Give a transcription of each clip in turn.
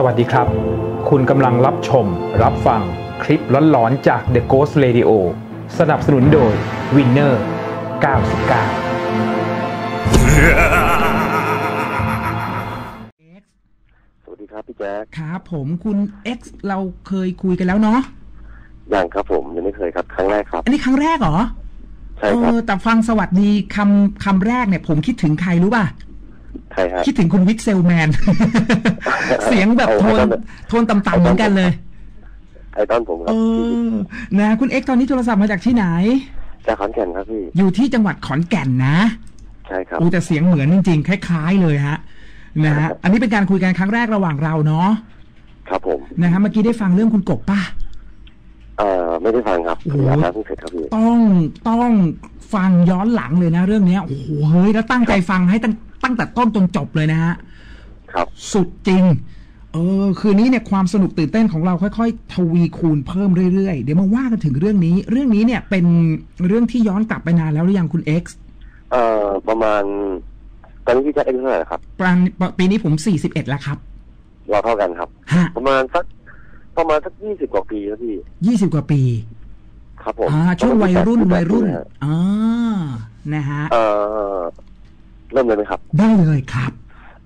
สวัสดีครับ คุณกำลังรับชม รับฟังคลิปร้อนๆจาก The Ghost Radio สนับสนุนโดย Winner 99 สวัสดีครับพี่แจ๊คครับผมคุณ X เราเคยคุยกันแล้วเนาะยังครับผมยังไม่เคยครับ ครั้งแรกครับ อันนี้ครั้งแรกเหรอ ใช่ครับเออแต่ฟังสวัสดีคำคำแรกเนี่ย ผมคิดถึงใครรู้ป่ะ ใช่ฮะคิดถึงคุณวิกเซลแมน เสียงแบบโทนเอาเอาโทนต่ำๆเหมือนกันเลยไอตอนผมคเอรับอนะคุณ X ตอนนี้โทรศัพท์มาจากที่ไหน จากขอนแก่นครับพี่ อยู่ที่จังหวัดขอนแก่นนะ ใช่ครับอูแต่เสียงเหมือนจริงๆ คล้ายๆเลยฮะนะฮะอันนี้เป็นการคุยกันครั้งแรกระหว่างเราเนาะครับผมนะฮะเมื่อกี้ได้ฟังเรื่องคุณกบป่ะเอ่อไม่ได้ฟังครับโอ้โหอาจารย์เพิ่งเสร็จครับพี่ต้องต้องฟังย้อนหลังเลยนะ เรื่องเนี้ยโอ้โหเฮ้ยแล้วตั้งใจฟังให้ตั้ง ตั้งแต่ต้นจนจบเลยนะฮะครับสุดจริง เออ คืนนี้เนี่ยความสนุกตื่นเต้นของเราค่อย ๆ ทวีคูณเพิ่มเรื่อยๆ เดี๋ยวมาว่ากันถึงเรื่องนี้ เรื่องนี้เนี่ยเป็นเรื่องที่ย้อนกลับไปนานแล้วหรือยังคุณ X เอ่อประมาณ ตอนนี้พี่แจ๊คอายุเท่าไหร่ครับปานปีนี้ผม41แล้วครับ เราเท่ากันครับ ฮะประมาณสักประมาณสักยี่สิบกว่าปีครับพี่20กว่าปี ครับผมอ่าช่วงวัยรุ่นประมาณวัยรุ่น18ปีฮะอ่านะฮะ เอ่อ เริ่มเลยไหมครับ ได้เลยครับ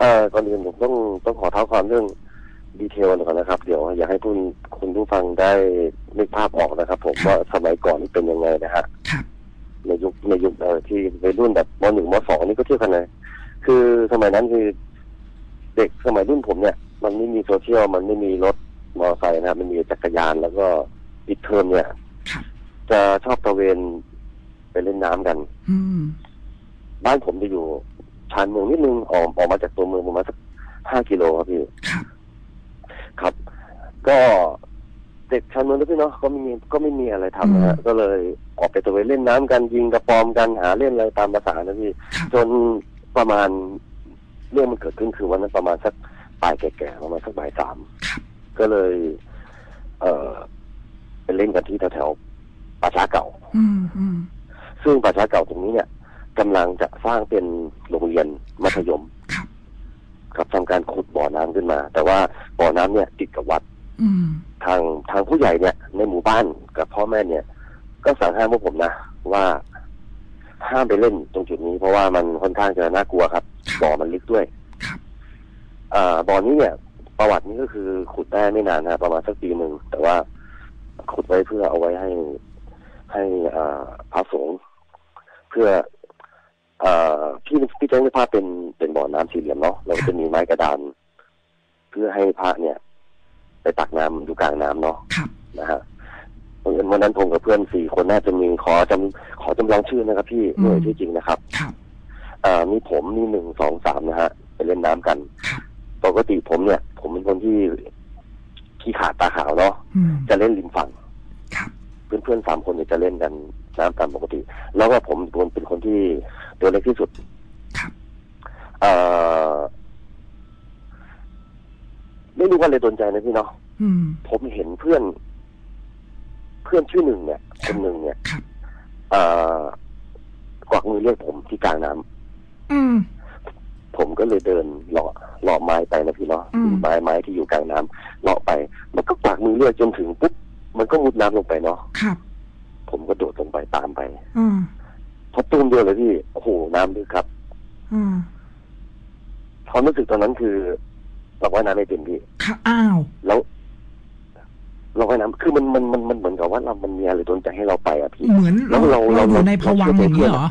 เอ่อก่อนอื่นผมต้องต้องขอเท้าความเรื่องดีเทลก่อนนะครับ เดี๋ยวอยากให้คุณคุณผู้ฟังได้นึกภาพออกนะครับ ผมครับว่าสมัยก่อนนี่เป็นยังไงนะฮะครับในยุคในยุคเอ่อที่วัยรุ่นแบบมหนึ่งมสองนี่ก็เที่ยวกันเลยคือสมัยนั้นคือ เด็กสมัยรุ่นผมเนี่ย มันไม่มีโซเชียลมันไม่มีรถมอเตอร์ไซค์นะครับ มันมีจักรยานแล้วก็ปิดเทอมเนี่ยครับจะชอบตระเวนไปเล่นน้ำกันอืม บ้านผมจะอยู่ชานเมืองนิดนึงออกออกมาจากตัวเมืองประมาณสักห้ากิโลครับพี่ครับ ครับ ก็เด็กชานเมืองนะพี่เนาะก็ไม่มีก็ไม่มีอะไรทำนะฮะอืมก็เลยออกไปตระเวนเล่นน้ำกันยิงกระปอมกันหาเล่นอะไรตามภาษานะพี่ครับจนประมาณเรื่องมันเกิดขึ้นคือวันนั้นประมาณสักปลายแก่ๆประมาณสักบ่ายสามครับก็เลย เอ่อไปเล่นกันที่แถวๆป่าช้าเก่า อืมอืมซึ่งป่าช้าเก่าตรงนี้เนี่ย กำลังจะสร้างเป็นโรงเรียนมัธยม ครับ ครับทำการขุดบ่อน้ำขึ้นมา แต่ว่าบ่อน้ำเนี่ยติดกับวัดอืมทางทางผู้ใหญ่เนี่ย ในหมู่บ้านกับพ่อแม่เนี่ย ก็สั่งห้ามพวกผมนะว่าห้ามไปเล่นตรงจุดนี้ เพราะว่ามันค่อนข้างจะน่ากลัวครับบ่อมันลึกด้วยครับอ่าบ่อนี้เนี่ย ประวัตินี้ก็คือขุดได้ไม่นานนะประมาณสักปีหนึ่งแต่ว่าขุดไว้เพื่อเอาไว้ให้ให้อ่าพระสงฆ์เพื่ออ่า พี่พี่แจ้งภาพเป็นเป็นบ่อน้ำสี่เหลี่ยมเนาะแล้วก็จะมีไม้กระดาน เพื่อให้พระเนี่ย ไปตักน้ำอยู่กลางน้ำเนาะครับนะฮะบังเอิญวันนั้นผมกับเพื่อนสี่คนน่าจะมีขอจำขอจำลองชื่อนะครับ พี่อืมหน่วยที่จริงนะครับครับอ่ามีผมมีหนึ่งสองสามนะฮะ ไปเล่นน้ำกันครับปกติผมเนี่ย ผมเป็นคนที่ขี้ขาดตาขาวเนาะอืมจะเล่นริมฝั่งครับเพื่อนๆสามคนเนี่ยจะเล่นกัน น้ำตามปกติ แล้วก็ผมเป็นคนที่ตัวเล็กที่สุดครับเอ่อไม่รู้ว่าเลยโดนใจนะพี่เนาะอืมผมเห็นเพื่อน เพื่อนชื่อหนึ่งเนี่ยคนหนึ่งเนี่ยครับเอ่อกวักมือเรียกผมที่กลางน้ำอืมผมก็เลยเดินเลาะเลาะไม้ไปนะพี่เนาะอืมไม้ไม้ที่อยู่กลางน้ำเลาะไป มันก็กวักมือเรียกจนถึงปุ๊บมันก็มุดน้ำลงไปเนาะครับ ผมก็โดดลงไปตามไป อืมพอตูมเดียวเลยพี่โอ้โหน้ำลึกครับ อืมความรู้สึกตอนนั้นคือเราว่ายน้ำไม่เป็นพี่ค่ะอ้าว แล้ว เราว่ายน้ำคือมันมันมันมันเหมือนกับว่าเรามันมีอะไรโดนใจให้เราไปอะพี่ เหมือนแล้วเราเราอยู่เราในภวังค์อย่างนี้เหรอ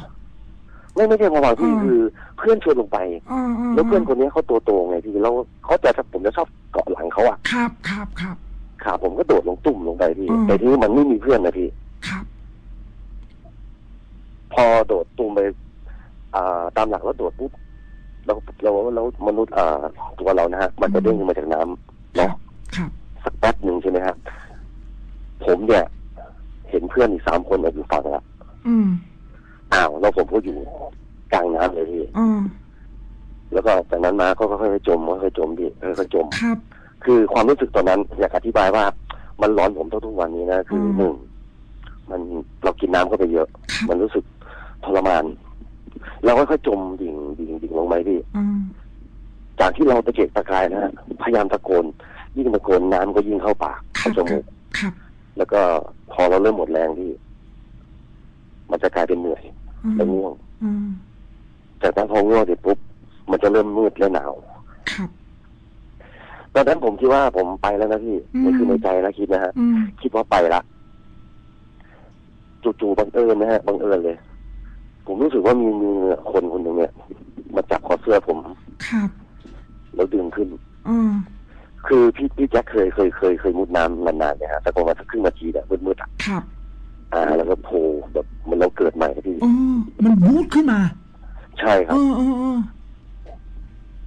ไม่ไม่ใช่พอวางพี่อ่าคือเพื่อนชวนลงไปอ่าาแล้วเพื่อนคนนี้เขาตัวโตไงพี่แล้วเขาจะผมจะชอบเกาะหลังเขาอะครับครับครับขาผมก็โดดลงตุ่มลงไปพี่อืมแต่ที่มันไม่มีเพื่อนนะพี่ ครับ พอโดดตุ่มไปอ่าตามหลักแล้วโดดปุ๊บเราเราเรามนุษย์อ่าตัวเรานะฮะ มันจะเด้งขึ้นมาจากน้ำเนาะครับสักแป๊บหนึ่งใช่ไหมครับผมเนี่ย เห็นเพื่อนอีกสามคนอยู่ฝั่งละอืมอ้าวแล้วผมก็อยู่กลางน้ำเลยพี่อ่าแล้วก็จากนั้นมาก็ค่อยๆจมค่อยๆจมพี่ค่อยๆจมครับ คือความรู้สึกตอนนั้นอยากอธิบายว่า มันร้อนผมเท่าทุกวันนี้นะคืออมหนึ่ง มันเรากินน้ำเข้าไปเยอะครับมันรู้สึกทรมาน เราค่อยๆจมดิ่งดิ่งดิ่งลงไปพี่อ่าจจากที่เราตะเกียกตะกายนะฮะพยายามตะโกน ยิ่งตะโกนน้ำก็ยิ่งเข้าปากครัเข้าบจมูกครับแล้วก็พอเราเริ่มหมดแรงที่ มันจะกลายเป็นเหนื่อยอืมและง่วงอืมจากนั้นพอง่วงเสร็จปุ๊บมันจะเริ่มมืดและหนาวครับตอนนั้นผมคิดว่าผมไปแล้วนะพี่อืมนี่คือในใจนะคิดนะฮะอืมคิดว่าไปละ จู่ๆบังเอิญนะฮะบังเอิญเลย ผมรู้สึกว่ามีมือคนคนหนึ่งเนี่ยมาจับคอเสื้อผมครับแล้วดึงขึ้นอืมคือพี่พี่แจ็คเคยเคยเคยเคยมุดน้ำนานๆเนี่ยฮะแต่ประมาณสักครึ่งนาทีเนี่ยมืดๆอะครับ อ่า แล้วก็โผล่แบบเหมันเราเกิดใหม่นะพี่อ๋อมันวูดขึ้นมา ใช่ครัเอบอเออเออ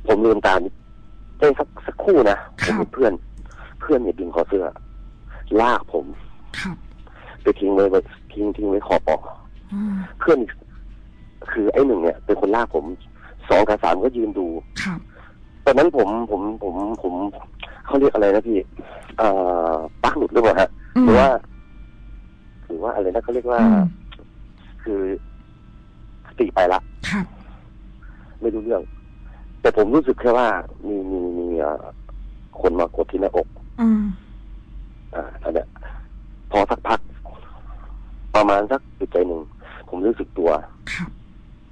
ผมลืมตาได้สักสักครู่นะคผรัมบเห็นเพื่อน เพื่อนเนี่ยดึงคอเสื้อ ลากผมครับ ไปทิ้งไว้ไว้ทิ้งทิ้งไว้ขอบปออืมเพื่อนอีกคือไอ้หนึ่งเนี่ย เป็นคนลากผมสองกับสามก็ยืนดูครับตอนนั้นผมผมผมผมเขาเรียกอะไรนะพี่เอ่อปลักหลุดหรือเปล่าฮะอืมหรือว่าหรือว่าอะไรนะเขาเรียกว่าอืมคือสติไปละครับไม่รู้เรื่อง แต่ผมรู้สึกแค่ว่ามีมีมีเอ่อคนมากดที่หน้าอก อืมอ่าอันเนี้ยพอสักพัก ประมาณสักจุดใจหนึ่ง ผมรู้สึกตัว ครับ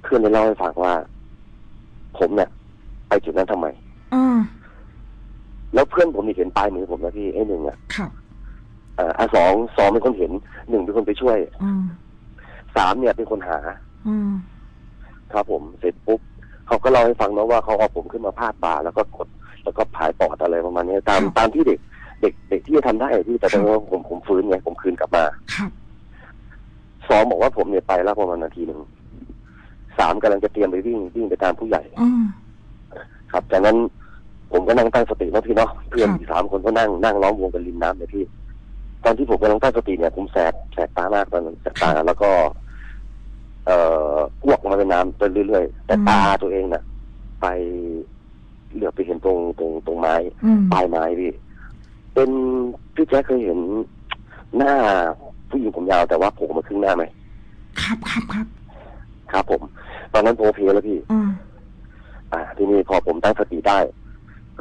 เพื่อนได้เล่าให้ฟังว่า ผมเนี่ยไปจุดนั้นทำไมอ่าแล้วเพื่อนผมนี่เห็นปลายมือผมนะพี่ไอ้หนึ่งอะครับเอ่ออะสองสองเป็นคนเห็นหนึ่งเป็นคนไปช่วยอืมสามเนี่ยเป็นคนหาอืมครับผมเสร็จปุ๊บเขาก็เล่าให้ฟังนะว่าเขาเอาผมขึ้นมาพาดบ่าแล้วก็กดแล้วก็ผายปอดอะไรประมาณนี้ตามตามที่เด็ก เด็กเด็กที่จะทำได้อะพี่แต่ตอนนี้ผมผมฟื้นไงผมคืนกลับมาครับสองบอกว่าผมเนี่ยไปแล้วประมาณนาทีหนึ่ง สามกำลังจะเตรียมไปวิ่งวิ่งไปตามผู้ใหญ่อืมครับจากนั้นผมก็นั่งตั้งสตินะพี่เนาะเพื่อนครับอีกสามคนก็นั่งนั่งล้อมวงกันริมน้ำเลยพี่ ตอนที่ผมกำลังตั้งสติเนี่ยผมแสบแสบตามากตอนนั้นแสบตาแล้วก็ เอ่ออ้วกออกมาเป็นน้ำไปเรื่อยๆแต่ตาตัวเองน่ะ ไปเหลือบไปเห็นตรงตรงตรงไม้อืมปลายไม้พี่เป็นพี่แจ๊คเคยเห็นหน้าผู้หญิงผมยาวแต่ว่าผมมาครึ่งหน้าไหมครับครับครับ ครับผม ตอนนั้นโพเพลแล้วพี่ อืมอ่า ทีนี้พอผมตั้งสติได้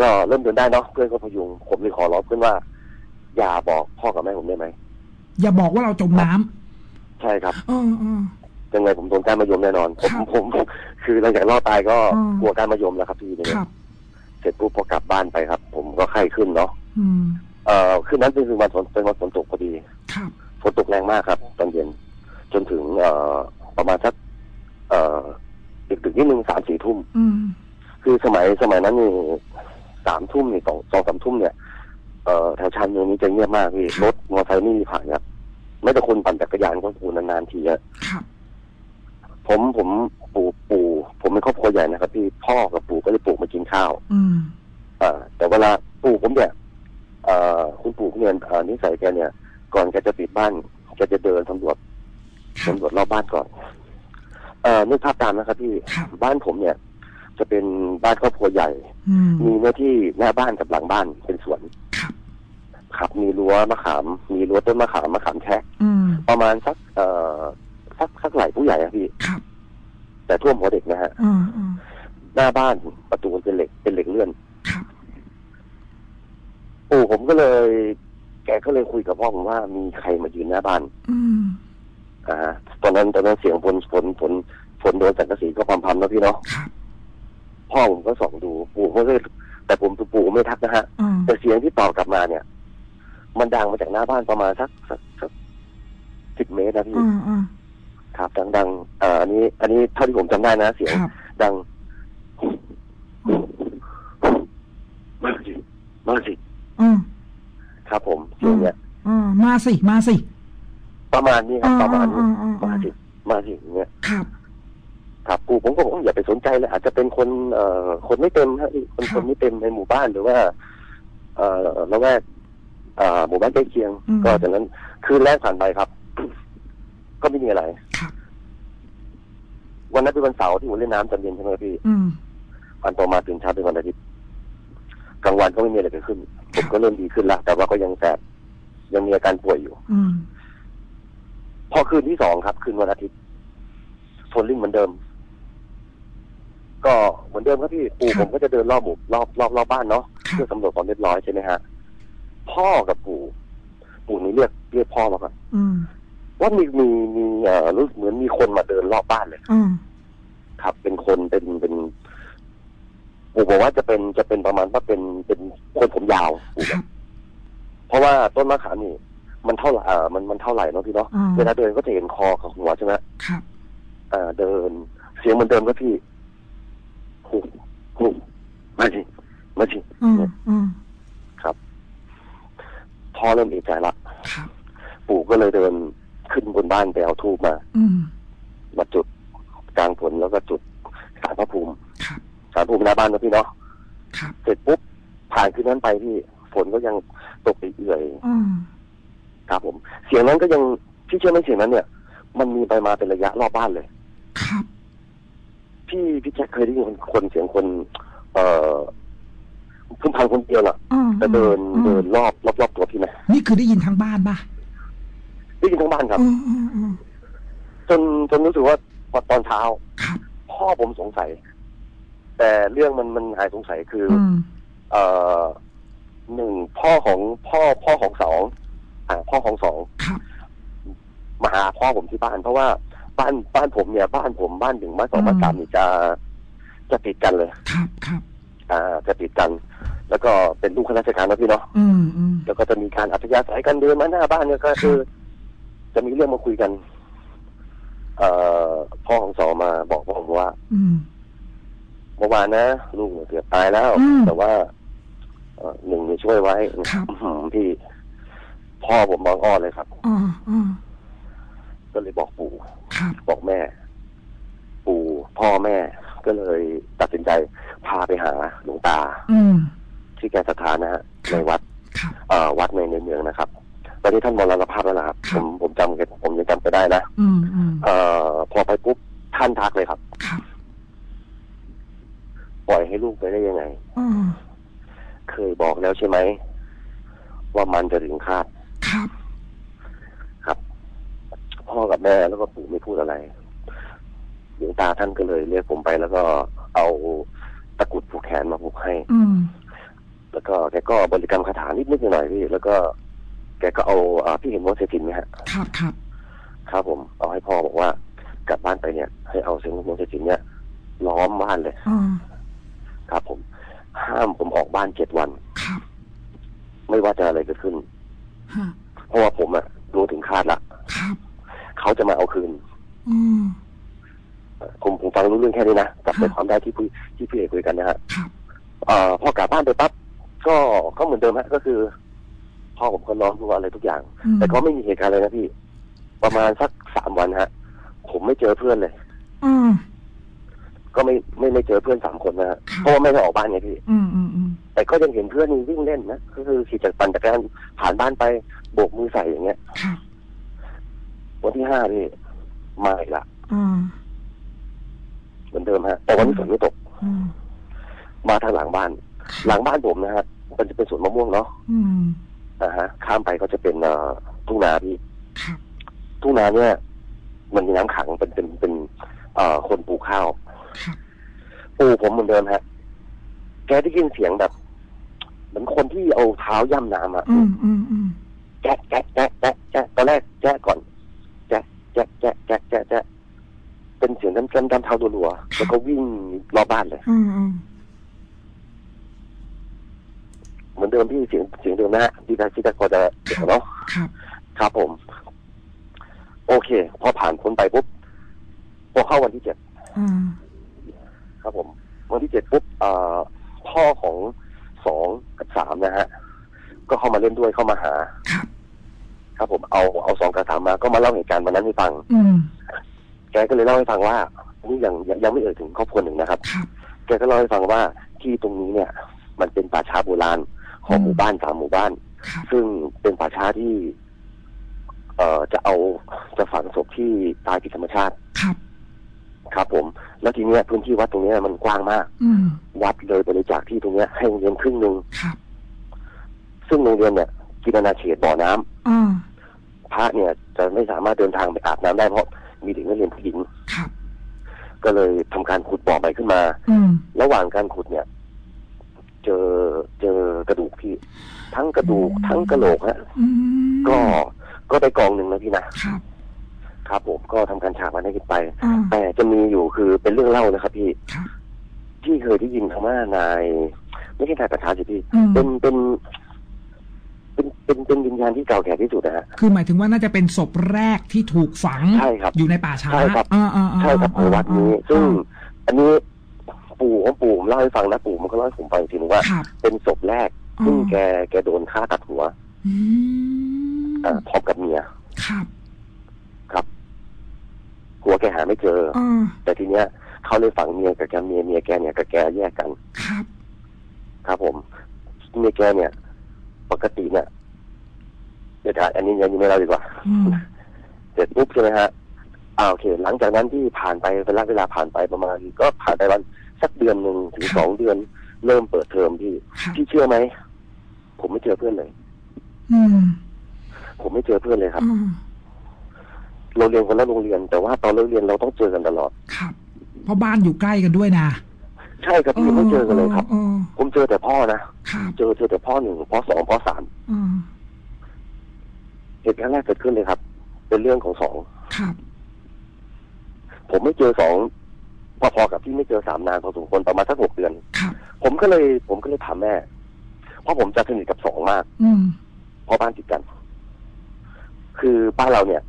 ก็เริ่มเดินได้เนาะเพื่อนก็พยุงผมเลยขอร้องเพื่อนว่า อย่าบอกพ่อกับแม่ผมได้ไหมอย่าบอกว่าเราจมน้ำใช่ครับเออเออ ยังไงผมโดนการมายมแน่นอน ผมครับผมคือหลังจากรอดตายก็อืม กลัวการมายมแล้วครับพี่เนี่ยครับ เสร็จปุ๊บพอกลับบ้านไปครับ ผมก็ไข้ขึ้นเนาะอืม เอ่อคืนนั้นเป็นคืนวันฝนเป็นวันฝนตกพอดี ครับ ฝนตกแรงมากครับ ตอนเย็นจนถึงเอ่อประมาณสัก เอ่อดึกๆนิดนึงสามสี่ทุ่มอืมคือสมัยสมัยนั้นนี่สามทุ่มนี่สองสองสามทุ่มเนี่ยเอ่อแถวชานเมืองนี้จะเงียบมากพี่รถมอเตอร์ไซค์ไม่มีผ่านครับไม่แต่คนปั่นจักรยานก็คูนานๆทีอะครับผมผมปู่ปู่ ผมเป็นครอบครัวใหญ่นะครับพี่พ่อกับปู่ก็เลยปลูกมากินข้าวอืมอ่าแต่เวลาปู่ผมเนี่ยเอ่อคุณปู่เนี่ยเอ่อนิสัยแกเนี่ย ก่อนแกจะปิดบ้านแกจะเดินสำรวจครับสำรวจรอบบ้านก่อน เอ่อนึกภาพตามนะครับพี่ครับ บ้านผมเนี่ย จะเป็นบ้านครอบครัวใหญ่ อืมมีเนื้อที่หน้าบ้านกับหลังบ้านเป็นสวนครับ ครับ มีรั้วมะขาม มีรั้วต้นมะขามมะขามแคะอืมประมาณสักเอ่อสักสักไหลผู้ใหญ่อะพี่ ครับแต่ท่วมหัวเด็กนะฮะอืมอืมหน้าบ้านประตูเป็นเหล็กเป็นเหล็กเลื่อน ครับ ปู่ผมก็เลย แกก็เลยคุยกับพ่อผมว่ามีใครมายืนหน้าบ้าน อืม อ่าตอนนั้นตอนนั้นเสียงฝนฝนฝนฝนโดนสังกะสีก็พำๆนะพี่เนาะครับ พ่อผมก็ส่องดูปู่ก็เลยแต่ผมปู่ไม่ทักนะฮะ อืมแต่เสียงที่ตอบกลับมาเนี่ย มันดังมาจากหน้าบ้านประมาณสักสักสักสิบเมตรนะพี่ อืมอืมครับ ดังดังเอ่ออันนี้ อันนี้เท่าที่ผมจำได้นะเสียง ครับ ดัง มาสิมาสิอืม ครับผมเสียงเนี่ย อืมมาสิ มาสิ ประมาณนี้ครับ ประมาณนี้อืมอืมอืมมาสิมาสิอย่างเงี้ยครับครับปู่ผมก็บอกว่าอย่าไปสนใจเลยอาจจะเป็นคนเอ่อคนไม่เต็มฮะคนครับคนไม่เต็มในหมู่บ้านหรือว่า เอ่อละแวกเอ่อหมู่บ้านใกล้เคียงอืมก็จากนั้นคืนแรกผ่านไปครับ ก็ไม่มีอะไรครับวันนั้นเป็นวันเสาร์ที่ผมเล่นน้ำตอนเย็นใช่ไหมพี่อืมวันต่อมาตื่นเช้าเป็นวันอาทิตย์กลางวันก็ไม่มีอะไรเกิดขึ้น ผมก็เริ่มดีขึ้นละแต่ว่าก็ยังแสบยังมีอาการป่วยอยู่อืม พอคืนที่สองครับ คืนวันอาทิตย์ฝนลิ่งเหมือนเดิม ก็เหมือนเดิมครับพี่ปู่ครับผมก็จะเดินรอบหมู่รอบรอบรอบบ้านเนาะครับเพื่อสำรวจความเรียบร้อยใช่ไหมฮะพ่อกับปู่ปู่นี่เรียกเรียกพ่อมาก่อนอืมว่ามีมีมีเอ่อรู้สึกเหมือนมีคนมาเดินรอบบ้านเลยอืมครับ เป็นคนเป็นเป็นปู่บอกว่าจะเป็นจะเป็นประมาณว่าเป็นเป็นคนผมยาวปู่ครับเพราะว่าต้นมะขามนี่ มันเท่าไหร่เอ่อมันมันเท่าไหร่เนาะพี่เนาะอืมเวลาเดินก็จะเห็นคอกับหัวใช่ไหมครับเอ่อเดิน เสียงเหมือนเดิมก็พี่หูหูมาสิมาสิอืมอืมพ่อเริ่มเอกใจละครับปู่ก็เลยเดินขึ้นบนบ้านไปเอาทูบมาอืมมาจุดกลางฝนแล้วก็จุดสารพระภูมิครับสารพระภูมิหน้าบ้านนะพี่เนาะครับเสร็จปุ๊บผ่านคืนนั้นไปพี่ฝนก็ยังตกเอื่อยอืมๆ ครับผม เสียงนั้นก็ยังพี่เชื่อไหมเสียงนั้นเนี่ย มันมีไปมาเป็นระยะรอบบ้านเลย ครับ พี่พี่แจ็คเคยได้ยินคนเสียงคน เอ่อพึ่งพังคนเดียวน่ะอืมแต่เดินอืมเดินรอบรอบรอบตัวพี่ไหมนี่คือได้ยินทั้งบ้านป่ะได้ยินทั้งบ้านครับ อืมอืมอืมจนจนรู้สึกว่าตอนเช้า ครับพ่อผมสงสัย แต่เรื่องมันมันหายสงสัยคือออืมเอ่อหนึ่งพ่อของพ่อพ่อของสอง อ่าพ่อของสองครับมาหาพ่อผมที่บ้าน เพราะว่าบ้านบ้านผมเนี่ย บ้านผมบ้านหนึ่งบ้านสองอืมบ้านสามนี่จะจะติดกันเลย ครับครับอ่าจะติดกัน แล้วก็เป็นลูกข้าราชการนะพี่เนาะอืมอืมแล้วก็จะมีการอัธยาศัยกันเดินมาหน้าบ้านเนี่ยก็คือ จะมีเรื่องมาคุยกัน เอ่อพ่อของสองมาบอกผมว่าอืมเมื่อวานนะลูกเนี่ยเกือบตายแล้วอืมแต่ว่าเอ่อหนึ่งเนี่ยช่วยไว้ครับอื้อหือพี่ พ่อผมมองอ้อนเลยครับอ่าอ่าก็เลยบอกปู่ ครับบอกแม่ ปู่พ่อแม่ก็เลยตัดสินใจพาไปหาหลวงตา อืม ที่แกศรัทธานะฮะครับในวัด ครับ เอ่อวัดในในเมืองนะครับ ตอนนี้ท่านมรณภาพแล้วนะครับครัผบมผมจำแกผมยังจำไปได้นะอืมอืมเอ่อพอไปปุ๊บท่านทักเลยครับ ครับ ปล่อยให้ลูกไปได้ยังไงอ่าเคยบอกแล้วใช่ไหม ว่ามันจะถึงคาด ครับ พ่อกับแม่แล้วก็ปู่ไม่พูดอะไรหลวงตาท่านก็เลยเรียกผมไปแล้วก็เอาตะกรุดผูกแขนมาผูกให้ อืมแล้วก็แกก็บริกรรมคาถานิดนิดๆหน่อยๆพี่แล้วก็แกก็เอาอ่าพี่เห็นโมเสสินไหมฮะครับครับครับผม เอาให้พ่อบอกว่ากลับบ้านไปเนี่ย ให้เอาเสียงโมเสสินเนี่ยล้อมบ้านเลยอ่าครับผม ห้ามผมออกบ้านเจ็ดวัน ครับ ไม่ว่าจะอะไรเกิดขึ้นฮะ เพราะว่าผมอะรู้ถึงคาดละครับ เขาจะมาเอาคืน อืมผมผมฟังรู้เรื่องแค่นี้นะจับใจครับความได้ที่พี่ที่พี่เอกคุยกันนะฮะครับเอ่อพอกลับบ้านไปปั๊บก็ก็เหมือนเดิมฮะก็คือพ่อผมก็ร้องรู้อะไรทุกอย่างอืมแต่ก็ไม่มีเหตุการณ์เลยนะพี่ ประมาณสักสามวันฮะ ผมไม่เจอเพื่อนเลย อืม ก็ไม่ไม่ไม่เจอเพื่อนสามคนนะฮะครับเพราะว่าไม่ได้ออกบ้านไงพี่อืมอืมอืมแต่ก็ยังเห็นเพื่อนนี่วิ่งเล่นนะก็คือขี่จักรปั่นจักรยานผ่านบ้านไปโบกมือใส่อย่างเงี้ยครับวันที่ห้าพี่มาอีกละอ่าเหมือนเดิมฮะ แต่วันนี้ฝนไม่ตกอืมมาทางหลังบ้าน หลังบ้านผมนะฮะมันจะเป็นสวนมะม่วงเนาะอืมนะฮะ ข้ามไปก็จะเป็นเอ่อทุ่งนาพี่ครับทุ่งนาเนี่ย มันมีน้ำขังเป็นเป็นเป็นเอ่อคนปลูกข้าวครับ ปลูกผมเหมือนเดิมฮะ แกได้ยินเสียงแบบ เหมือนคนที่เอาเท้าย่ำน้ำอะอืมอืมอืมแจ๊ะแจ๊ะแจ๊ะแจ๊ะแจ๊ะตอนแรกแจ๊ะก่อนแจ๊ะแจ๊ะแจ๊ะแจ๊ะแจ๊ะแจ๊ะเป็นเสียงด้ำด้ำด้ำเท้ารัวๆแล้วก็วิ่งรอบบ้านเลยอืมอืมเหมือนเดิมพี่เสียงเสียงเดิมนะฮะที่ทางที่ตะกอจะเดี๋ยวเนาะครับครับผม โอเค พอผ่านพ้นไปปุ๊บพอเข้าวันที่เจ็ดอืม ครับผม วันที่เจ็ดปุ๊บเอ่อพ่อของสองกับสามนะฮะ ก็เข้ามาเล่นด้วยเข้ามาหา ครับ ครับผมเอาเอาสองกับสามมาก็มาเล่าเหตุการณ์วันนั้นให้ฟัง อืมแกก็เลยเล่าให้ฟังว่าอันนี่ยังยังยังไม่เอ่ยถึงครอบครัวหนึ่งนะครับ ครับ แกก็เล่าให้ฟังว่าที่ตรงนี้เนี่ย มันเป็นป่าช้าโบราณของอืมหมู่บ้านสามหมู่บ้าน ครับ ซึ่งเป็นป่าช้าที่ เอ่อจะเอาจะฝังศพที่ตายผิดธรรมชาติ ครับ ครับผม แล้วทีเนี้ยพื้นที่วัดตรงเนี้ยมันกว้างมาก อืมวัดเลยบริจาคที่ตรงเนี้ยให้โรงเรียนครึ่งหนึ่งครับซึ่งโรงเรียนเนี่ยกินอาณาเขตบ่อน้ำอ่าพระเนี่ยจะไม่สามารถเดินทางไปอาบน้ำได้เพราะมีเด็กนักเรียนผู้หญิง ครับ ก็เลยทำการขุดบ่อใหม่ขึ้นมา อืม ระหว่างการขุดเนี่ย เจอเจอกระดูกพี่ ทั้งกระดูกอืม ทั้งกระโหลกฮะ อืมก็ก็ได้กองหนึ่งนะพี่นะครับ ครับผมก็ทำการฉาบมันให้ขึ้นไป อ่าแต่จะมีอยู่คือเป็นเรื่องเล่านะครับ พี่ครับที่เคยได้ยินคำว่านาย ไม่ใช่นายประธานสิพี่ อืมเป็นเป็น เป็นเป็นเป็นวิญญาณที่เก่าแก่ที่สุดนะฮะ คือหมายถึงว่าน่าจะเป็นศพแรกที่ถูกฝังใช่ครับอยู่ในป่าช้าใช่ครับ อ่าอ่าอ่าใช่ครับในวัดนี้อ่าซึ่ง อันนี้ปู่ของปู่ผมเล่าให้ฟังนะปู่มันก็เล่าให้ผมฟังอีกทีนึงว่า ครับเป็นศพแรกอ่าซึ่งแกแกโดนฆ่าตัดหัวอืมอ่าพร้อมกับเมีย ครับ หัวแกหาไม่เจออ่าแต่ทีเนี้ยเขาเลยฝังเมียกับแกเมียเมียแกเนี่ยกับแกแยกกัน ครับ ครับผมเมียแกเนี่ย ปกติเนี่ยเดี๋ยวถ่ายอันนี้ยังไม่เล่าดีกว่าอืมเสร็จปุ๊บใช่ไหมฮะอ่าโอเค หลังจากนั้นที่ผ่านไปเป็นระยะเวลาผ่านไปประมาณ ก็ผ่านไปวันสักเดือนหนึ่งถึงสองเดือน เริ่มเปิดเทอมพี่ครับพี่เชื่อไหมผมไม่เจอเพื่อนเลยอืมผมไม่เจอเพื่อนเลยครับอ่า เราเรียนคนละโรงเรียน แต่ว่าตอนเลิกเรียนเราต้องเจอกันตลอด ครับ เพราะบ้านอยู่ใกล้กันด้วยนะ ใช่ครับพี่ไม่เจอกันเลยครับออผมเจอแต่พ่อนะครับเจอเจอแต่พ่อหนึ่งพ่อสองพ่อสามอ่าเหตุการณ์แรกเกิดขึ้นเลยครับ เป็นเรื่องของสองครับผมไม่เจอสองพอๆกับที่ไม่เจอสามนานพอสมควรประมาณสักหกเดือนครับผมก็เลย ผมก็เลยถามแม่ เพราะผมจะสนิทกับสองมากอืมเพราะบ้านติดกัน คือบ้านเราเนี่ย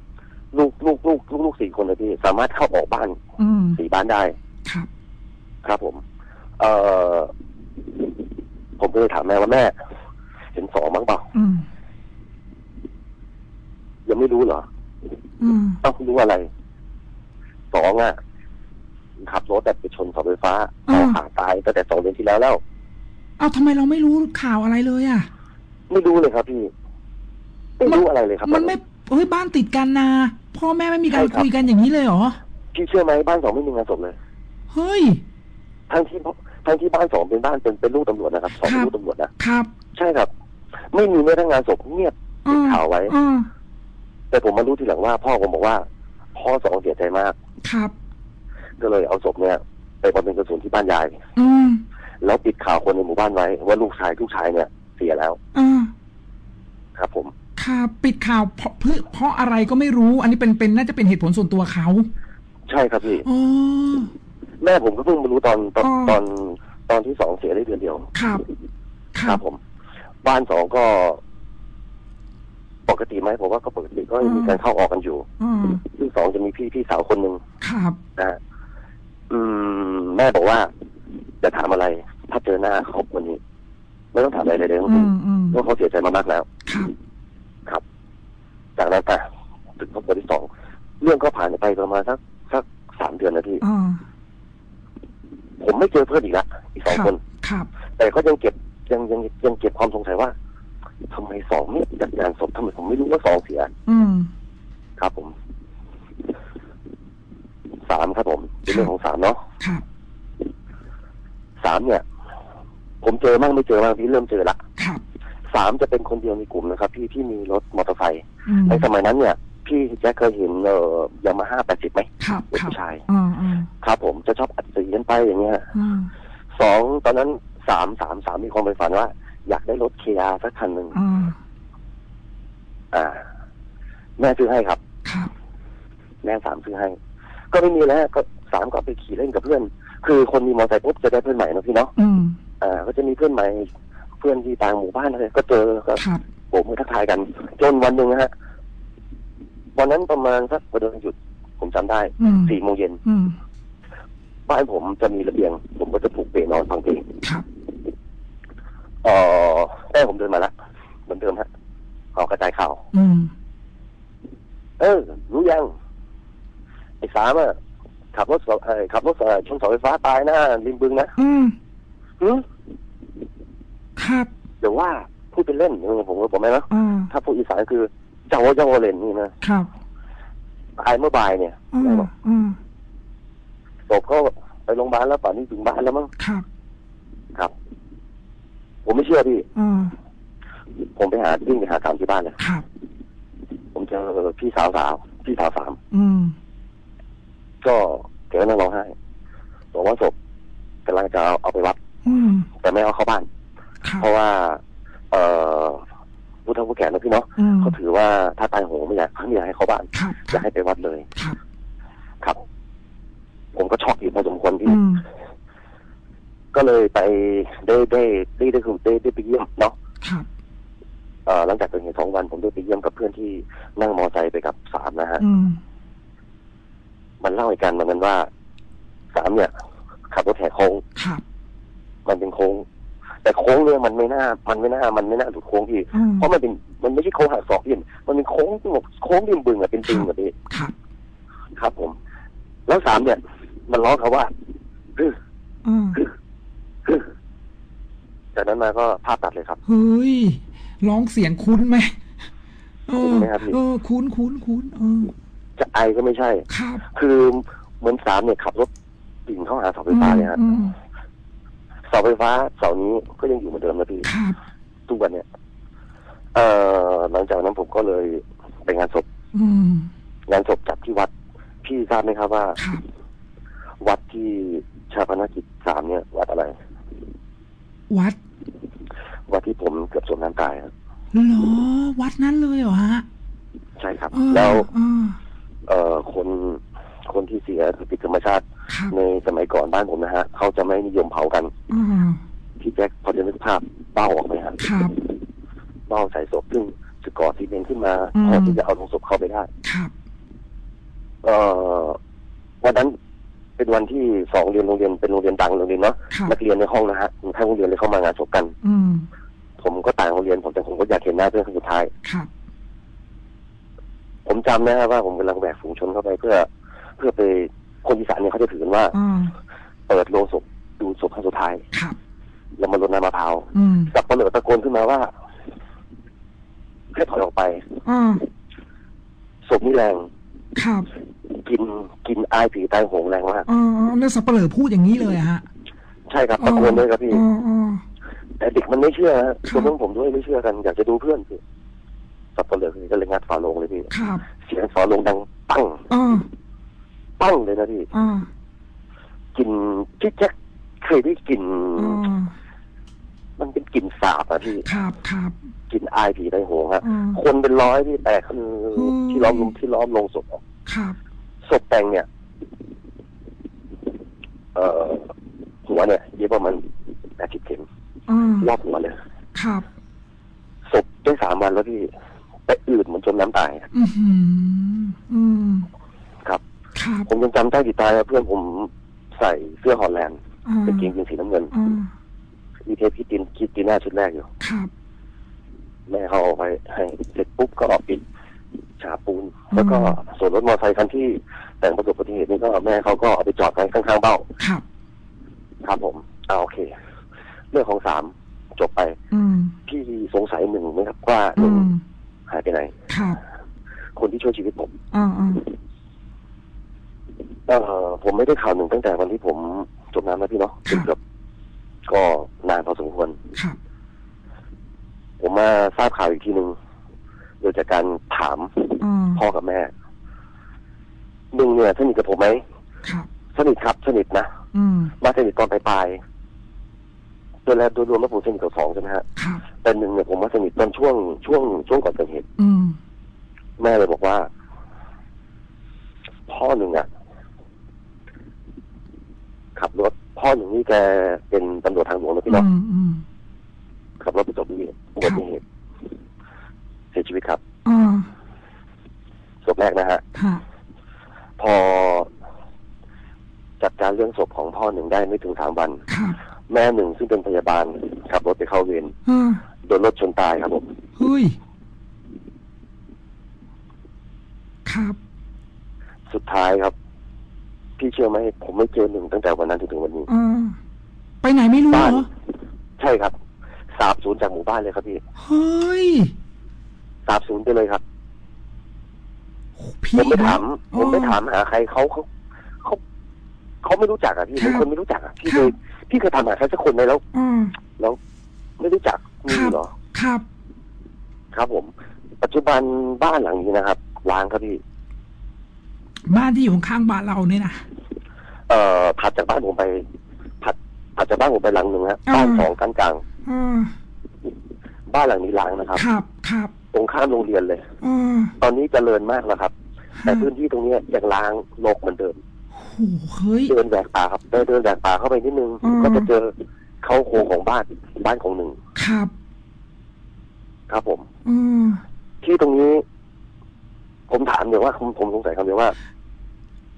ลูกลูกลูกลูกลูกสี่คนเลยพี่สามารถเข้าออกบ้านอืมสี่บ้านได้ ครับ ครับผม เอ่อ ผมก็เลยถามแม่ว่าแม่ เห็นสองมั้งเปล่าอืม ยังไม่รู้เหรออืม เอ้ารู้อะไรสองอะขับรถแต่ไปชนเสาไฟฟ้าอ่าเอาขาตายตั้งแต่สองเดือนที่แล้วแล้ว เอาทำไมเราไม่รู้ข่าวอะไรเลยอะ ไม่รู้เลยครับพี่ ไม่รู้อะไรเลยครับ มันไม่ เฮ้ยบ้านติดกันนะพ่อแม่ไม่มีการใช่ครับคุยกันอย่างนี้เลยเหรอพี่เชื่อไหมบ้านสองไม่มีงานศพเลยเฮ้ยทั้งที่ทั้งที่บ้านสองเป็นบ้านเป็นเป็นลูกตำรวจนะครับสองครัเป็นบลูกตำรวจนะครับ ใช่ครับ ไม่มีแม้ทั้งงานศพเงียบอ่ปิดข่าวไว้อ่าแต่ผมมารู้ทีหลังว่า พ่อผมบอกว่า พ่อสองเสียใจมากครับ ก็เลยเอาศพเนี่ย ไปบำเพ็ญกุศลที่บ้านยายอืมแล้วปิดข่าวคนในหมู่บ้านไว้ ว่าลูกชายลูกชายเนี่ย เสียแล้วอ่าครับผม ครับปิดข่าวเพราะเพื่อเพราะอะไรก็ไม่รู้ อันนี้เป็นเป็นน่าจะเป็นเหตุผลส่วนตัวเขาใช่ครับพี่อ๋อ แม่ผมก็เพิ่งมารู้ตอนตอนอ๋อ ตอนตอนที่สองเสียได้เดือนเดียวครับคครัรับบผม บ้านสองก็ ปกติไหมผมว่าก็ปกติก็มีการเข้าออกกันอยู่อ่าซึ่งสองจะมีพี่พี่สาวคนหนึ่ง ครับ นะฮะอืม แม่บอกว่าจะถามอะไร ถ้าเจอหน้าเขาวันนี้ ไม่ต้องถามอะไรเลยเลยทั้งอืสิ้นมอืมเพราะเขาเสียใจมามากแล้ว ครับครับ จากนั้นอะถึงครอบครัวที่สองเรื่องก็ผ่านไปประมาณสักสักสามเดือนนะพี่อ่าผมไม่เจอเพื่อนอีกละอีกสองครับคนครับ แต่ก็ยังเก็บยังยังยังเก็บความสงสัยว่าทำไมสองไม่จัดงานศพทำไมผมไม่รู้ว่าสองเสีย อืมครับผมสามครับผมเป็นเรื่องของสามเนาะครับสามเนี่ย ผมเจอมั่งไม่เจอมั่งพี่เริ่มเจอละครับ สามจะเป็นคนเดียวในกลุ่มนะครับ พี่ที่มีรถมอเตอร์ไซค์อืมในสมัยนั้นเนี่ย พี่แจ็คเคยเห็นเอ่อยามาฮ่าแปดสิบไหมครับเด็กครับผู้ชายอ่าอ่าครับผมจะชอบอัดสีกันไปอย่างเงี้ยอ่าสองตอนนั้นสามสามสามมีความใฝ่ฝันว่า อยากได้รถเคียสักคันหนึ่งอ่าอ่าแม่ซื้อให้ครับครับแม่สามซื้อให้ ก็ไม่มีแล้วก็สามก็ไปขี่เล่นกับเพื่อน คือคนมีมอเตอร์ไซค์ปุ๊บจะได้เพื่อนใหม่นะพี่เนาะอืมอ่า ก็จะมีเพื่อนใหม่ เพื่อนที่ต่างหมู่บ้านอะไรก็เจอก็ครับ โบกมือทักทายกัน จนวันหนึ่งนะฮะวันนั้นประมาณสักวันเดือนหยุด ผมจำได้อืมสี่โมงเย็นอืมบ้านผมจะมีระเบียง ผมก็จะผูกเปลนอนฟังเพลงครับเออแม่ผมเดินมาละเหมือนเดิมฮะขอกระจายข่าว อืมเออ รู้ยัง ไอ้สามอะขับรถเสาเอ่อขับรถเอ่อชนเสาไฟฟ้าตายนะริมบึงนะอืม หึ ครับเดี๋ยวว่าพูดเป็นเล่นเออผมก็บอกไหมนะอ่าถ้าพูดอีสานคือเจ้าว่าเจ้าว่าเล่นนี่นะครับตายเมื่อบ่ายเนี่ยอ่าแม่บอกอ่าศพก็ไปโรงพยาบาลแล้วป่านนี้ถึงบ้านแล้วมั้งครับ ครับ ผมไม่เชื่อพี่อ่าผมไปหาวิ่งไปหาสามที่บ้านเลยครับ ผมเจอพี่สาวสาวพี่สาวสามอืมก็แกก็นั่งร้องไห้บอกว่าศพกำลังจะเอาเอาไปวัดอืมแต่ไม่เอาเข้าบ้านครับ เพราะว่า เอ่อผู้เฒ่าผู้แก่นะพี่เนาะอืมเขาถือว่าถ้าตายโหงไม่อยากไม่อยากให้เข้าบ้านครับอยากให้ไปวัดเลยครับครับ ผมก็ช็อกอยู่พอสมควรพี่อืมก็เลยไปได้ได้ได้ได้คือได้ได้ไปเยี่ยมเนาะครับเอ่อหลังจากเกิดเหตุสองวัน ผมได้ไปเยี่ยมกับเพื่อนที่นั่งมอไซค์ไปกับสามนะฮะอืมมันเล่าให้กันมันนั้นว่าสามเนี่ยขับรถแหกโค้งครับมันเป็นโค้ง แต่โค้งเนี่ยมันไม่น่า มันไม่น่า มันไม่น่าหลุดโค้งพี่อืมเพราะมันเป็นมันไม่ใช่โค้งหักศอกพี่มันเป็นโค้งที่แบบโค้งริมบึงอะเป็นตึงแบบนี้ครับครับผม แล้วสามเนี่ย มันร้องเขาว่าฮึอืมฮึจากนั้นมาก็ภาพตัดเลยครับเฮ้ยร้องเสียงคุ้นไหมเอคุ้อนไหมครับพี่เออคุ้นคุ้นคุ้นเออจะไอก็ไม่ใช่ครับคือเหมือนสามเนี่ยขับรถดิ่งเข้าหาเสาไฟฟ้าเลยฮะอืม เสาไฟฟ้าเสานี้ก็ยังอยู่เหมือนเดิมนะพี่ครับทุกวันเนี่ยเอ่อหลังจากนั้นผมก็เลยไปงานศพ อืม งานศพจัดที่วัด พี่ทราบไหมครับว่า ครับ วัดที่ชาพนกิจสามเนี่ยวัดอะไร วัดวัดที่ผมเกือบสวมน้ำตายครับเหรอ วัดนั้นเลยเหรอฮะใช่ครับ เออแล้ว เออเอ่อคนคนที่เสียคือติดธรรมชาติครับ ในสมัยก่อนบ้านผมนะฮะเขาจะไม่นิยมเผากันอืมพี่แจ็คพอจะนึกภาพเบ้าออกไหมฮะครับเบ้าใส่ศพซึ่งจะก่อซีเมนต์ขึ้นมาอืมพอที่จะเอาลงศพเข้าไปได้ครับเอ่อวันนั้นเป็นวันที่สองเรียนโรงเรียนเป็นโรงเรียนต่างโรงเรียนเนาะครับนักเรียนในห้องนะฮะทั้งโรงเรียนเลยเข้ามางานศพกัน อืมผมก็ต่างโรงเรียนผมแต่ผมก็อยากเห็นหน้าเพื่อนคนสุดท้ายครับผมจำนะฮะว่าผมกำลังแบกฝูงชนเข้าไปเพื่อ เพื่อไป คนอีสานเนี่ยเขาจะถือกันว่าอืมเปิดโลงศพดูศพครั้งสุดท้ายครับแล้วมารดน้ำมะพร้าวอืมสับปะเหลือตะโกนขึ้นมาว่าให้ถอยออกไปอืมศพนี่แรงครับกินกินอายผีตายโหงแรงมากอ๋อแล้วสับเปลือพูดอย่างนี้เลยอะฮะ ใช่ครับตะโกนเลยครับพี่อ๋ออ๋อแต่เด็กมันไม่เชื่อฮะครับรวมทั้งผมด้วยไม่เชื่อกันอยากจะดูเพื่อนพี่สับปะเหลือก็เลยงัดฝาโลงเลยพี่ครับเสียงฝาโลงดังปังอ๋อ ปังเลยนะพี่อ๋อกินพี่แจ็คเคยได้กลิ่นอ๋อมันเป็นกลิ่นสาบอะพี่ครับครับกลิ่นอายผีไตโหงฮะอ๋อคนเป็นร้อยที่แตกคืออืมที่ล้อมลงที่ล้อมลงศพอะครับศพแตงเนี่ย เอ่อหัวเนี่ยเย็บประมาณแปดสิบเข็มอ๋อรอบหัวเลยครับศพได้สามวันแล้วพี่แต่อืดเหมือนจมน้ำตายอะอือหืออืมครับครับ ผมยังจำได้ติดตายว่าเพื่อนผมใส่เสื้อฮอลแลนด์อ๋อเป็นเกงยีนสีน้ำเงินอ๋อมีเทปคิดตินคิดตีหน้าชุดแรกอยู่ครับแม่เขาเอาไปให้เสร็จปุ๊บก็ปิดฉาบปูน แล้วก็ส่วนรถมอเตอร์ไซคันที่แต่งประสบอุบัติเหตุนี่ก็แม่เขาก็เอาไปจอดไว้ข้างๆเบ้าครับครับผมอ่าโอเค เรื่องของสามจบไปอืมพี่สงสัยหนึ่งไหมครับว่าหอืนึ่งมหายไปไหนครับคนที่ช่วยชีวิตผมอ๋ออ๋อ เอ่อผมไม่ได้ข่าวหนึ่งตั้งแต่วันที่ผมจมน้ำแล้วพี่เนาะเป็นเกือบก็นานพอสมควรครับผมมาทราบข่าวอีกทีหนึ่งโดยจากการถามอ๋อพ่อกับแม่หนึ่งเนี่ยสนิทกับผมไหมครับสนิทครับ สนิทนะอืมมาสนิทตอนปลายๆโดยแล้วโดยรวมแล้วผมสนิทกับสองใช่ไหมฮะครับแต่หนึ่งเนี่ยผมมาสนิทตอนช่วงช่วงช่วงก่อนเกิดเหตุอืมแม่เลยบอกว่า พ่อหนึ่งอะ ขับรถพ่อหนึ่งนี่แกเป็นตำรวจทางหลวงนะพี่อืเนาะมอืมขับรถประสบอุบัติเหตุอุบัติเหตุเสียชีวิตครับอ๋อศพแรกนะฮะฮะพอจัดการเรื่องศพของพ่อหนึ่งได้ไม่ถึงสามวันครับแม่หนึ่งซึ่งเป็นพยาบาลขับรถไปเข้าเวรอ่าโดนรถชนตายครับผมเฮ้ยครับ สุดท้ายครับ พี่เชื่อไหมผมไม่เจอหนึ่งตั้งแต่วันนั้นจนถึงวันนี้อ่าไปไหนไม่รู้เหรบ้านอใช่ครับสาบสูญจากหมู่บ้านเลยครับพี่เฮ้ยสาบสูญไปเลยครับพี่ ผมไม่ถาม อ๋อผมไม่ถามหาใครเขาเขาเขาเขาไม่รู้จักอะพี่ครับเป็นคนไม่รู้จักอะพี่ครัเคบ ยพี่เคยทำหาใครสักคนไหมแล้วอ่าแล้วไม่รู้จักมีครับ เหรอ ครับ ครับผม ปัจจุบันบ้านหลังนี้นะครับล้างครับพี่ บ้านที่อยู่ข้างบ้านเราเนี่ยนะเอ่อถัดจากบ้านผมไปถัดถัดจากบ้านผมไปหลังหนึ่งฮะอ่าบ้านสองกันกลางอ่าบ้านหลังนี้ล้างนะครับ ครับครับตรงข้ามโรงเรียนเลยอ่าตอนนี้เจริญมากแล้วครับ แต่พื้นที่ตรงเนี้ยยังล้างรกเหมือนเดิมโอ้โหเฮ้ยเดินแหวกป่าครับเดินเดินแหวกป่าเข้าไปนิดนึงอืมก็จะเจอเขาโครงของบ้านบ้านของหนึ่งครับ ครับผมอืมที่ตรงนี้ผมถามเดี๋ย วว่าผมผมสงสัยคำเดียวว่า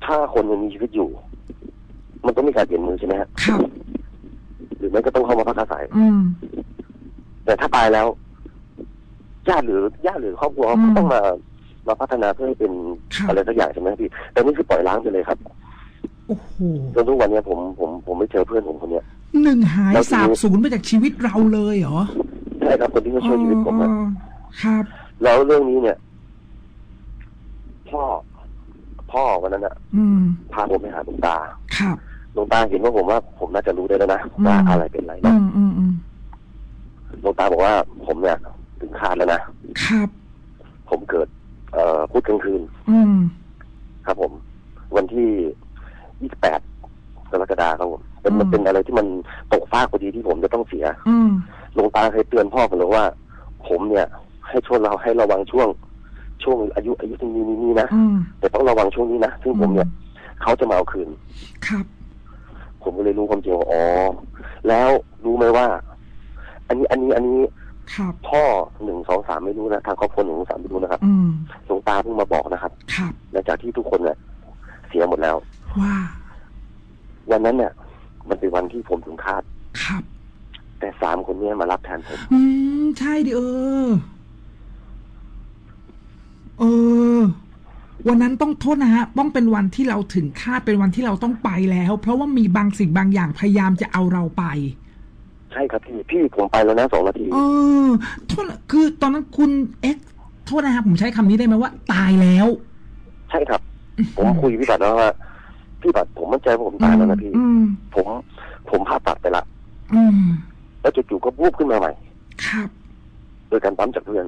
ถ้าคนยังมีชีวิตอยู่ มันต้องมีการเปลี่ยนมือใช่ไหมฮะครับหรือไม่ก็ต้องเข้ามาพักอาศัยอืมแต่ถ้าตายแล้วญาติหรือญาติหรือครอบครัวเขาอืมต้องมามาพัฒนาเพื่อให้เป็นครับอะไรสักอย่างใช่ไหมพี่ แต่นี่คือปล่อยล้างไปเลยครับโอ้โหจนทุกวันเนี้ยผมผมผมไม่เจอเพื่อนผมคนเนี้ยหนึ่งหายแล้วทีนี้สาบสูญไปจากชีวิตเราเลยเหรอใช่ครับคนที่มาช่วยชีวิตผมอะอ๋อครับ แล้วเรื่องนี้เนี่ย พ่อ พ่อวันนั้นอะอืมพาผมไปหาหลวงตาครับหลวงตาเห็นว่าผมว่าผมน่าจะรู้ได้แล้วนะอืมว่าอะไรเป็นอะไรอืนะมอืมอืมหลวงตาบอกว่าผมเนี่ยถึงคาดแล้วนะครับ ผมเกิด เอ่อพุธกลางคืน อืมครับ ผม วันที่28กรกฎาคมครับผมเป็นอืมมันเป็นอะไรที่มันตกฟากพอดีที่ผมจะต้องเสียอืมหลวงตาเคยเตือนพ่อผมเลยว่า ผมเนี่ย ให้ช่วยเราให้ระวังช่วง ช่วงอายุอายุที่นี้นี้นะอืมแต่ต้องระวังช่วงนี้นะซึ่งผมเนี่ยเขาจะมาเอาคืน ครับ ผมก็เลยรู้ความจริงว่าอ๋อแล้วรู้ไหมว่า อันนี้อันนี้อันนี้ครับพ่อหนึ่งสองสามไม่รู้นะทางครอบครัวหนึ่งสองสามไม่รู้นะครับอืมหลวงตาเพิ่งมาบอกนะครับครับหลังจากที่ทุกคนเนี่ยเสียหมดแล้วว่าวันนั้นเนี่ยมันเป็นวันที่ผมถึงคาดครับ แต่สามคนเนี้มารับแทนผม อืม ใช่ดิเออ เออ วันนั้นต้องโทษนะฮะ ต้องเป็นวันที่เราถึงคาดเป็นวันที่เราต้องไปแล้ว เพราะว่ามีบางสิ่งบางอย่างพยายามจะเอาเราไป ใช่ครับพี่พี่ผมไปแล้วนะสองนาทีเออโทษนะคือตอนนั้นคุณเอ็กซ์โทษนะครับผมใช้คำนี้ได้ไหมว่า ตายแล้ว ใช่ครับ ผมคุยกับพี่ปัดแล้วว่าพี่ปัดผมมั่นใจว่าผมตายแล้วนะพี่อืมผมผมผ่าตัดไปละอืมแล้วจู่ๆก็บูบขึ้นมาใหม่ ครับ โดยการปั๊มจากเพื่อน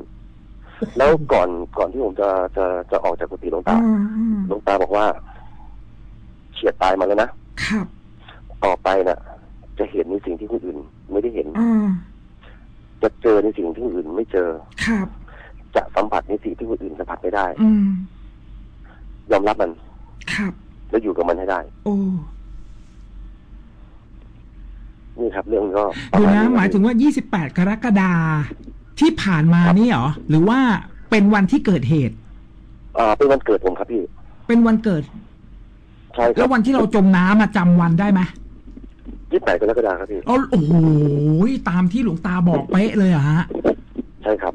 แล้วก่อนก่อนที่ผมจะจะจะออกจากกุฏิหลวงตาอืมอืมหลวงตาบอกว่าเฉียดตายมาแล้วนะครับต่อไปน่ะ จะเห็นในสิ่งที่คนอื่น ไม่ได้เห็นอ่าจะเจอในสิ่งที่คนอื่นไม่เจอครับจะสัมผัสในสิ่งที่คนอื่นสัมผัสไม่ได้อืมยอมรับมัน ครับ แล้วอยู่กับมันให้ได้ โอ้นี่ครับ เรื่องก็ปรเดี๋ยวนะณหมายถึงว่า 28 กรกฎา ที่ผ่านมานี่เหรอหรือว่าเป็นวันที่เกิดเหตุ อ่า เป็นวันเกิดผมครับพี่ เป็นวันเกิด ใช่คแล้รัวบวันที่เราจมน้ำอะจำวันได้ไหมยี่สิบแปดกรกฎาคมครับพี่อ๋อโอ้โหตามที่หลวงตาบอกเป๊ะเลยเหรอะฮะ ใช่ครับ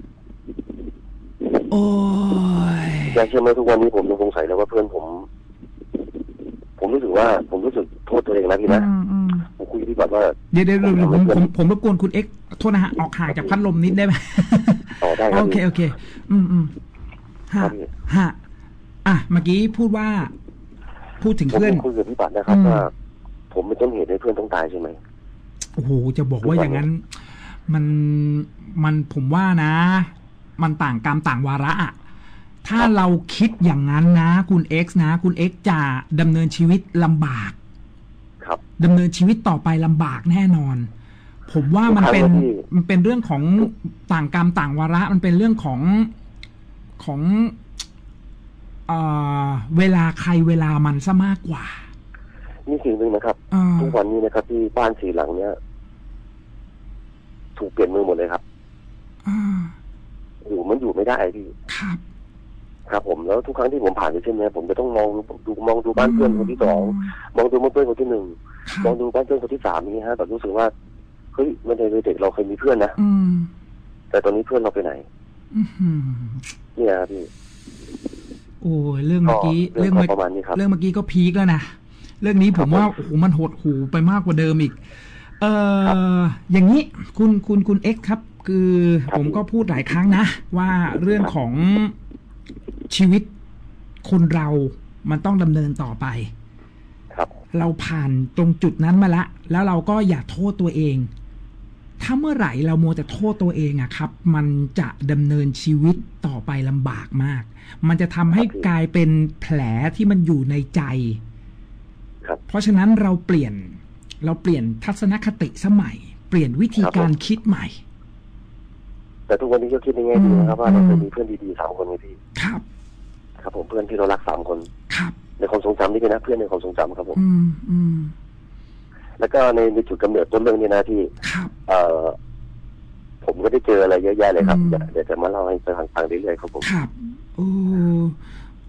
โอ้ยแกเชื่อไหมทุกวันนี้ผมยังสงสัยเลยว่าเพื่อนผม ผมรู้สึกว่าผมรู้สึกโทษตัวเองนะพี่อืนะมอืมผมคุยกับพี่ปัดว่าเดี๋ยวเดี๋ยวเดี๋ยวเดี๋ยวผมผมผมรบกวนคุณเอ็กซ์โทษนะฮะออกห่างจากพัดลมนิดได้ไหม ต่อได้ครับโอเคพี่ โอเค อืมอืมครัฮะบพี่ ฮะอะเมื่อกี้พูดว่า พูดถึงผมเพื่อน คุยกับพี่ปัดนะครับอืม ว่า ผมเป็นต้นเหตุให้เพื่อนต้องตายใช่ไหม โอ้โหจะบอกว่าอย่างนั้น มันมันผมว่านะ มันต่างกรรมต่างวาระอะ ถ้าเราคิดอย่างนั้นนะ คุณเอ็กซ์นะ คุณเอ็กซ์จะดำเนินชีวิตลำบากครับดำเนินชีวิตต่อไปลำบากแน่นอน ผมว่ามันเป็นทุกครั้งเลยพี่มันเป็นเรื่องของต่างกรรมต่างวาระมันเป็นเรื่องของของเอ่อเวลาใครเวลามันซะมากกว่านี่สิ่งหนึ่งนะครับเออทุกวันนี้นะครับ ที่บ้านสีหลังเนี้ยถูกเปลี่ยนมือหมดเลยครับอ่าอยู่มันอยู่ไม่ได้พี่ครับ ครับผมแล้วทุกครั้งที่ผมผ่านไปเช่นเนี้ยผมจะต้องมองดูมองดูบ้านเพื่อนคนที่สองมองดูบ้านเพื่อนคนที่หนึ่งครับมองดูบ้านเพื่อนคนที่สามนี้ฮะแบบรู้สึกว่าเฮ้ยมันในเด็กเราเคยมีเพื่อนนะอืมแต่ตอนนี้เพื่อนเราไปไหนอื้อหือเนี่ยครับพี่โอ้ยเรื่องเมื่อกี้เรื่เรื่อองงก็เมื่อประมาณนี้ครับเรื่องเมื่อกี้ก็พีคแล้วนะเรื่องนี้ผมว่าโอ้โหมันหดหูไปมากกว่าเดิมอีก เอออย่างนี้คุณคุณคุณเอ็กซ์ครับ คือครับผมก็พูดหลายครั้งนะ ว่าเรื่องของ ชีวิตคนเรามันต้องดำเนินต่อไป ครับ เราผ่านตรงจุดนั้นมาละ แล้วเราก็อย่าโทษตัวเอง ถ้าเมื่อไหร่เรามัวแต่โทษตัวเองอะครับ มันจะดำเนินชีวิตต่อไปลำบากมาก มันจะทำให้ครับพี่กลายเป็นแผลที่มันอยู่ในใจ ครับ เพราะฉะนั้นเราเปลี่ยน เราเปลี่ยนทัศนคติสมัย เปลี่ยนวิธีการคิดใหม่ แต่ทุกวันนี้ก็คิดในแง่ดีนะครับว่าเราเคยมีเพื่อนดีๆสามคนไงพี่ ครับ ครับผมเพื่อนที่เรารักสามคน ครับในความทรงจำนี่เป็นนะเพื่อนในความทรงจำครับผม อืมอืมแล้วก็ในในจุดกำเนิดต้นเรื่องนี้นะที่ครับเอ่อผมก็ได้เจออะไรเยอะแยะเลยครับอืมเดี๋ยวเดี๋ยวจะมาเล่าให้ฟังฟังเรื่อยๆครับผมครับโอ้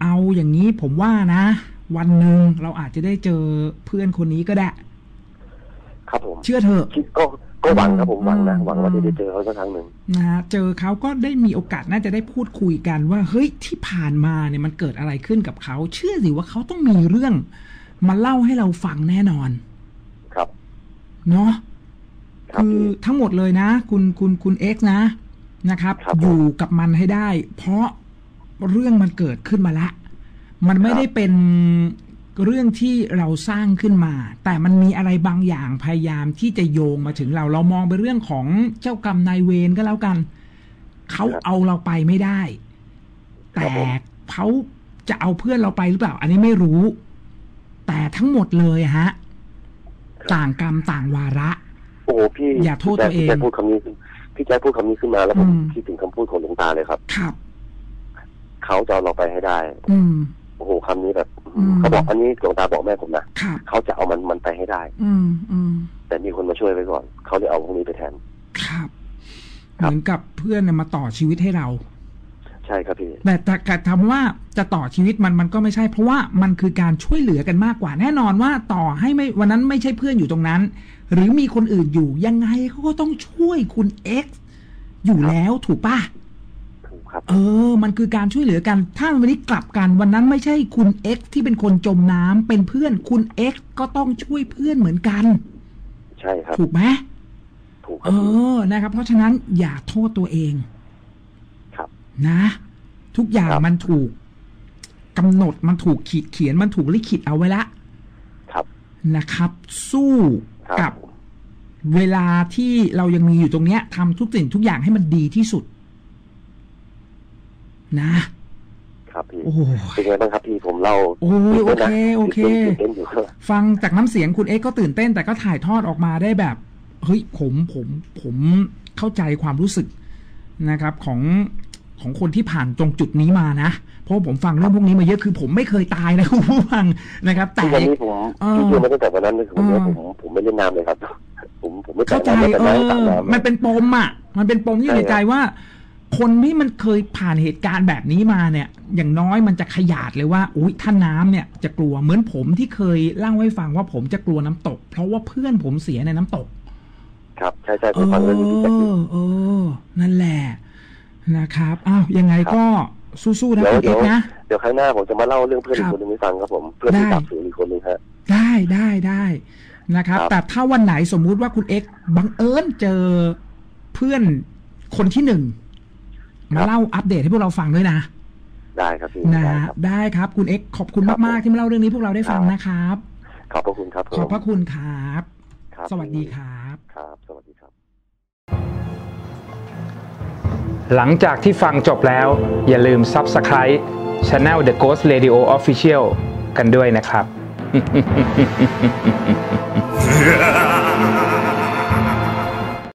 เอาอย่างนี้ผมว่านะ วันหนึ่งเราอาจจะได้เจอเพื่อนคนนี้ก็ได้ ครับผม เชื่อเถอะคิดก็ ก็หวังครับผมหวังนะอืมหวังว่าจะได้เจอเขาสักครั้งหนึ่งนะฮะเจอเขาก็ได้มีโอกาสน่าจะได้พูดคุยกันว่าเฮ้ยที่ผ่านมาเนี่ยมันเกิดอะไรขึ้นกับเขาเชื่อสิว่าเขาต้องมีเรื่องมาเล่าให้เราฟังแน่นอน ครับ เนาะครับคือพี่ทั้งหมดเลยนะ คุณคุณคุณเอ็กซ์นะนะครับครับผมอยู่กับมันให้ได้ เพราะเรื่องมันเกิดขึ้นมาแล้วมันไม่ครับได้เป็น เรื่องที่เราสร้างขึ้นมา แต่มันมีอะไรบางอย่างพยายามที่จะโยงมาถึงเราเรามองไปเรื่องของเจ้ากรรมนายเวรก็แล้วกันเขาเอาเราไปไม่ได้ แต่เขาจะเอาเพื่อนเราไปหรือเปล่า อันนี้ไม่รู้ แต่ทั้งหมดเลยอะฮะ ต่างกรรมต่างวาระ โอ้โหพี่อย่าโทษตัวเองพี่แจ๊คพูดคำนี้ขึ้นพี่แจ๊คพูดคำนี้ขึ้นมาแล้วผมอืมคิดถึงคำพูดของหลวงตาเลยครับ ครับเขาจะเอาเราไปให้ได้ อืม โอ้โหคำนี้แบบอืมเขาบอกอันนี้หลวงตาบอกแม่ผมนะครับเขาจะเอามันมันไปให้ได้ อืมอืมแต่มีคนมาช่วยไว้ก่อนเขาเลยเอาพวกนี้ไปแทน ครับครับเหมือนกับเพื่อนน่ะมาต่อชีวิตให้เรา ใช่ครับพี่แต่แต่การทำว่าจะต่อชีวิตมันมันก็ไม่ใช่ เพราะว่ามันคือการช่วยเหลือกันมากกว่าแน่นอนว่าต่อให้ไม่วันนั้นไม่ใช่เพื่อนอยู่ตรงนั้น หรือมีคนอื่นอยู่ยังไงเขาก็ต้องช่วยคุณเอ็กซ์อยู่แล้วถูกป่ะถูกครับ เออ มันคือการช่วยเหลือกัน ถ้าวันนี้กลับกันวันนั้นไม่ใช่คุณเอ็กซ์ที่เป็นคนจมน้ำเป็นเพื่อนคุณเอ็กซ์ก็ต้องช่วยเพื่อนเหมือนกัน ใช่ครับ ถูกไหมถูกคเอรับพี่อนะครับ เพราะฉะนั้นอย่าโทษตัวเองครับ นะ ทุกอย่างครับ มันถูกกำหนดมันถูกขีดเขียนมันถูกลิขิตเอาไว้ละครับ นะครับ สู้ครับ กับเวลาที่เรายังมีอยู่ตรงเนี้ยทำทุกสิ่งทุกอย่างให้มันดีที่สุด นะ ครับพี่โอ้โหเป็นไงบ้างครับพี่ผมเล่าโอ้ยโอเคโอเคตื่นเต้นอยู่ฟังจากน้ำเสียงคุณเอ็กซ์ก็ตื่นเต้นแต่ก็ถ่ายทอดออกมาได้แบบเฮ้ยผมผมผมเข้าใจความรู้สึกนะครับของของคนที่ผ่านตรงจุดนี้มานะ เพราะผมฟังเรื่องพวกนี้มาเยอะคือผมไม่เคยตายนะคุณผู้ฟังนะครับ แต่ทุกวันนี้ผมเออที่เชื่อมาตั้งแต่วันนั้นเลยคือผมว่าเออผมผมไม่เล่นน้ำเลยครับ ผมผมไม่เข้าใจน้ำไม่แต่เอน้ำอสระน้ำมันเป็นปมอะ มันเป็นปมที่อยู่ในใช่ครับใจว่า คนที่มันเคยผ่านเหตุการณ์แบบนี้มาเนี่ย อย่างน้อยมันจะขยาดเลยว่าอุ้ยถ้าน้ำเนี่ยจะกลัวเหมือนผมที่เคยเล่าให้ฟังว่าผมจะกลัวน้ำตก เพราะว่าเพื่อนผมเสียในน้ำตก ครับใช่ใช่ผมฟังเรื่องนี้พี่แจ็คอยู่เออเออ นั่นแหละนะครับอ้าวยังไงครับก็สู้ๆนะเดี๋ยวคุณเอ็เดี๋กยวซ์นะเดี๋ยวครั้งหน้าผมจะมาเล่าเรื่องเพื่อนอีครักบคนหนึ่งให้ฟังครับผมเพื่อนที่ได้ตับสูอีกคนหนึ่งฮะได้ได้ได้นะครับครับ แต่ถ้าวันไหนสมมุติว่าคุณเอ็กซ์บังเอิญเจอเพื่อนคนที่หนึ่ง มาเล่าอัปเดตให้พวกเราฟังด้วยนะ ได้ครับพี่นะได้ครับได้ครับคุณเอ็กซ์ขอบคุณครับมากๆที่มาเล่าเรื่องนี้พวกเราได้ฟังครับนะครับ ขอบพระคุณครับผมขอบพระคุณครับครับ สวัสดีครับครับ สวัสดีครับ หลังจากที่ฟังจบแล้ว อย่าลืม Subscribe Channel The Ghost Radio Official กันด้วยนะครับ